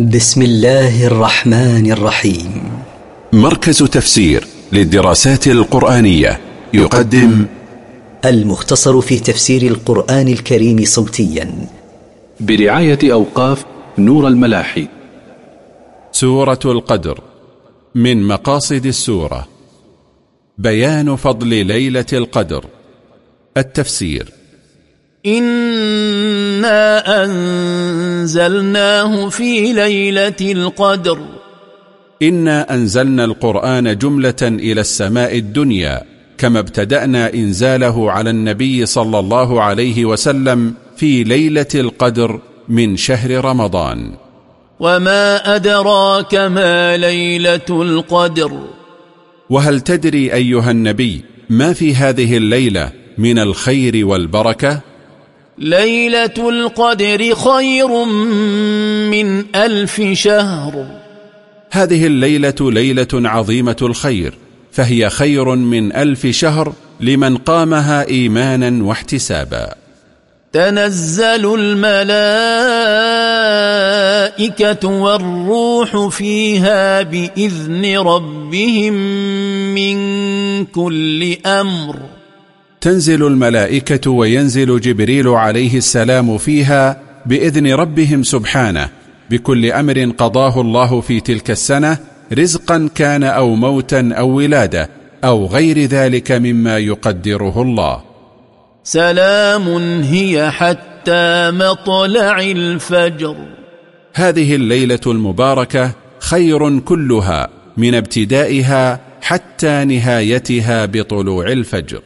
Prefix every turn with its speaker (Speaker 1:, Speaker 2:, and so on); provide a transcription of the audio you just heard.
Speaker 1: بسم الله الرحمن الرحيم.
Speaker 2: مركز تفسير للدراسات القرآنية يقدم
Speaker 1: المختصر في تفسير القرآن الكريم صوتيا.
Speaker 3: برعاية أوقاف نور الملاحي.
Speaker 2: سورة القدر من مقاصد السورة. بيان فضل ليلة القدر. التفسير.
Speaker 4: إنا أنزلناه في ليلة القدر.
Speaker 2: إنا أنزلنا القرآن جملة إلى السماء الدنيا كما ابتدأنا إنزاله على النبي صلى الله عليه وسلم في ليلة القدر من شهر رمضان.
Speaker 4: وما أدراك ما ليلة القدر.
Speaker 2: وهل تدري أيها النبي ما في هذه الليلة من الخير والبركة؟
Speaker 4: ليلة القدر خير من ألف شهر.
Speaker 2: هذه الليلة ليلة عظيمة الخير فهي خير من ألف شهر لمن قامها إيمانا واحتسابا.
Speaker 4: تنزل الملائكة والروح فيها بإذن ربهم من كل أمر.
Speaker 2: تنزل الملائكة وينزل جبريل عليه السلام فيها بإذن ربهم سبحانه بكل أمر قضاه الله في تلك السنة رزقا كان أو موتا أو ولادة أو غير ذلك مما يقدره الله.
Speaker 4: سلام هي حتى مطلع الفجر.
Speaker 2: هذه الليلة المباركة خير كلها من ابتدائها حتى نهايتها بطلوع الفجر.